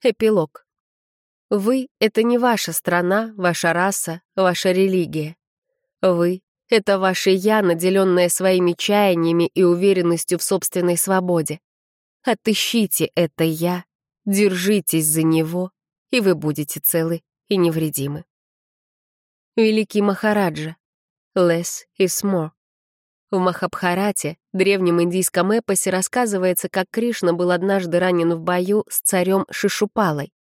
Эпилог. Вы — это не ваша страна, ваша раса, ваша религия. Вы — это ваше «я», наделенное своими чаяниями и уверенностью в собственной свободе. Отыщите это «я», держитесь за него, и вы будете целы и невредимы. Великий Махараджа. Less is more. В Махабхарате, древнем индийском эпосе, рассказывается, как Кришна был однажды ранен в бою с царем Шишупалой.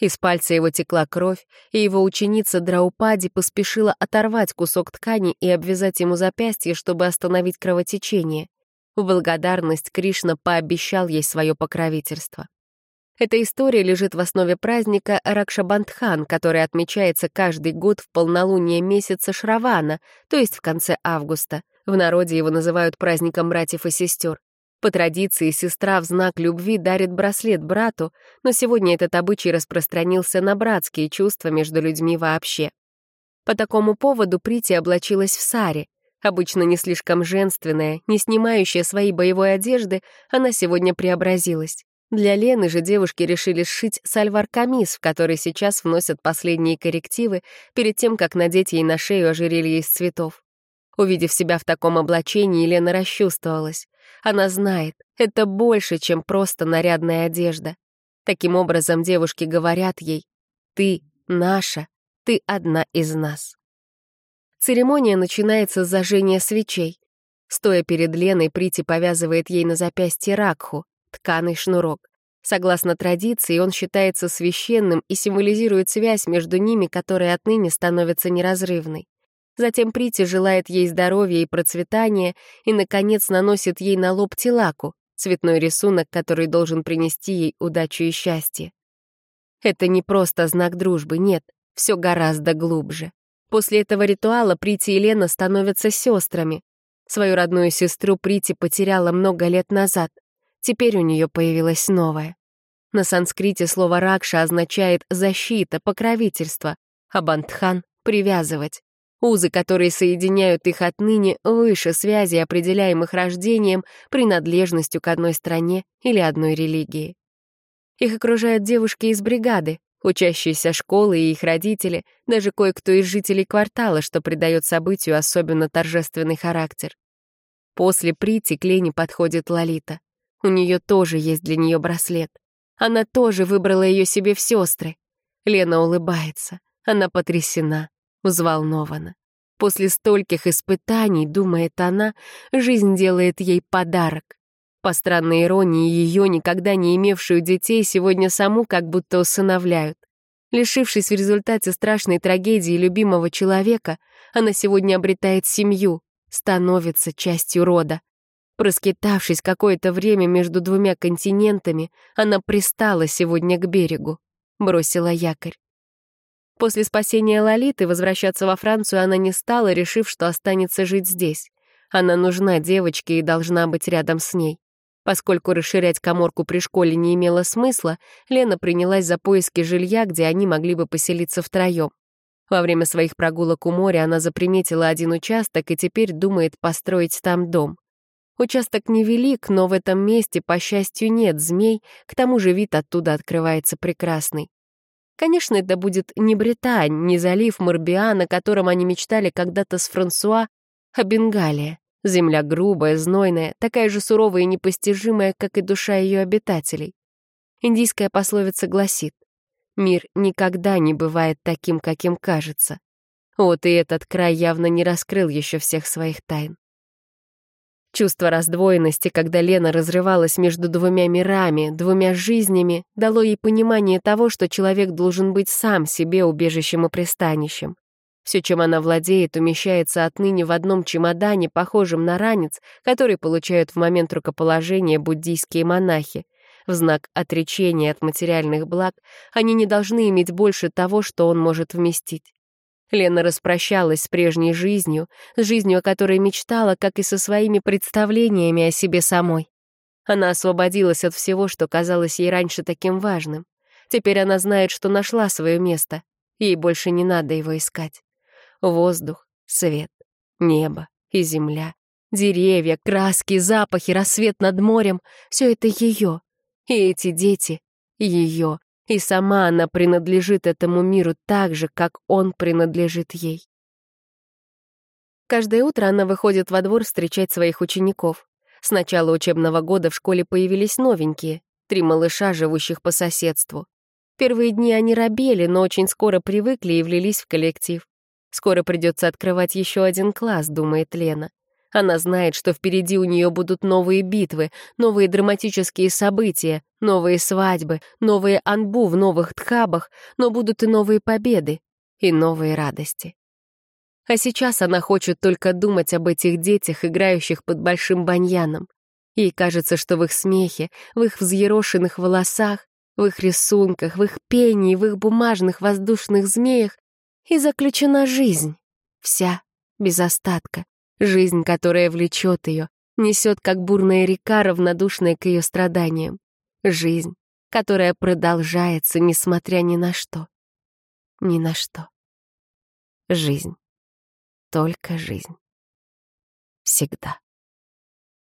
Из пальца его текла кровь, и его ученица Драупади поспешила оторвать кусок ткани и обвязать ему запястье, чтобы остановить кровотечение. В благодарность Кришна пообещал ей свое покровительство. Эта история лежит в основе праздника Ракшабандхан, который отмечается каждый год в полнолуние месяца Шравана, то есть в конце августа. В народе его называют праздником братьев и сестер. По традиции, сестра в знак любви дарит браслет брату, но сегодня этот обычай распространился на братские чувства между людьми вообще. По такому поводу Прити облачилась в саре. Обычно не слишком женственная, не снимающая своей боевой одежды, она сегодня преобразилась. Для Лены же девушки решили сшить сальвар-камис, в который сейчас вносят последние коррективы перед тем, как надеть ей на шею ожерелье из цветов. Увидев себя в таком облачении, Лена расчувствовалась. Она знает, это больше, чем просто нарядная одежда. Таким образом, девушки говорят ей «Ты наша, ты одна из нас». Церемония начинается с зажжения свечей. Стоя перед Леной, Прити повязывает ей на запястье ракху, тканый шнурок. Согласно традиции, он считается священным и символизирует связь между ними, которая отныне становится неразрывной. Затем Прити желает ей здоровья и процветания и, наконец, наносит ей на лоб тилаку, цветной рисунок, который должен принести ей удачу и счастье. Это не просто знак дружбы, нет, все гораздо глубже. После этого ритуала Прити и Лена становятся сестрами. Свою родную сестру Прити потеряла много лет назад. Теперь у нее появилась новая. На санскрите слово «ракша» означает «защита», «покровительство», а «бандхан» — «привязывать». Узы, которые соединяют их отныне, выше связи, определяемых рождением, принадлежностью к одной стране или одной религии. Их окружают девушки из бригады, учащиеся школы и их родители, даже кое-кто из жителей квартала, что придает событию особенно торжественный характер. После Прити к Лене подходит Лолита. У нее тоже есть для нее браслет. Она тоже выбрала ее себе в сестры. Лена улыбается. Она потрясена взволнована. После стольких испытаний, думает она, жизнь делает ей подарок. По странной иронии, ее, никогда не имевшую детей, сегодня саму как будто усыновляют. Лишившись в результате страшной трагедии любимого человека, она сегодня обретает семью, становится частью рода. Проскитавшись какое-то время между двумя континентами, она пристала сегодня к берегу, бросила якорь. После спасения Лолиты возвращаться во Францию она не стала, решив, что останется жить здесь. Она нужна девочке и должна быть рядом с ней. Поскольку расширять коморку при школе не имело смысла, Лена принялась за поиски жилья, где они могли бы поселиться втроем. Во время своих прогулок у моря она заприметила один участок и теперь думает построить там дом. Участок невелик, но в этом месте, по счастью, нет змей, к тому же вид оттуда открывается прекрасный. Конечно, это будет не Британь, не залив Морбиа, на котором они мечтали когда-то с Франсуа, а Бенгалия. Земля грубая, знойная, такая же суровая и непостижимая, как и душа ее обитателей. Индийская пословица гласит, «Мир никогда не бывает таким, каким кажется». Вот и этот край явно не раскрыл еще всех своих тайн. Чувство раздвоенности, когда Лена разрывалась между двумя мирами, двумя жизнями, дало ей понимание того, что человек должен быть сам себе убежищем и пристанищем. Все, чем она владеет, умещается отныне в одном чемодане, похожем на ранец, который получают в момент рукоположения буддийские монахи. В знак отречения от материальных благ они не должны иметь больше того, что он может вместить. Лена распрощалась с прежней жизнью, с жизнью, о которой мечтала, как и со своими представлениями о себе самой. Она освободилась от всего, что казалось ей раньше таким важным. Теперь она знает, что нашла свое место. Ей больше не надо его искать. Воздух, свет, небо и земля, деревья, краски, запахи, рассвет над морем — все это ее. И эти дети — ее, И сама она принадлежит этому миру так же, как он принадлежит ей. Каждое утро она выходит во двор встречать своих учеников. С начала учебного года в школе появились новенькие, три малыша, живущих по соседству. Первые дни они робели, но очень скоро привыкли и влились в коллектив. Скоро придется открывать еще один класс, думает Лена. Она знает, что впереди у нее будут новые битвы, новые драматические события, новые свадьбы, новые анбу в новых тхабах, но будут и новые победы, и новые радости. А сейчас она хочет только думать об этих детях, играющих под большим баньяном. Ей кажется, что в их смехе, в их взъерошенных волосах, в их рисунках, в их пении, в их бумажных воздушных змеях и заключена жизнь. Вся, без остатка. Жизнь, которая влечет ее, несет, как бурная река, равнодушная к ее страданиям. Жизнь, которая продолжается, несмотря ни на что. Ни на что. Жизнь. Только жизнь. Всегда.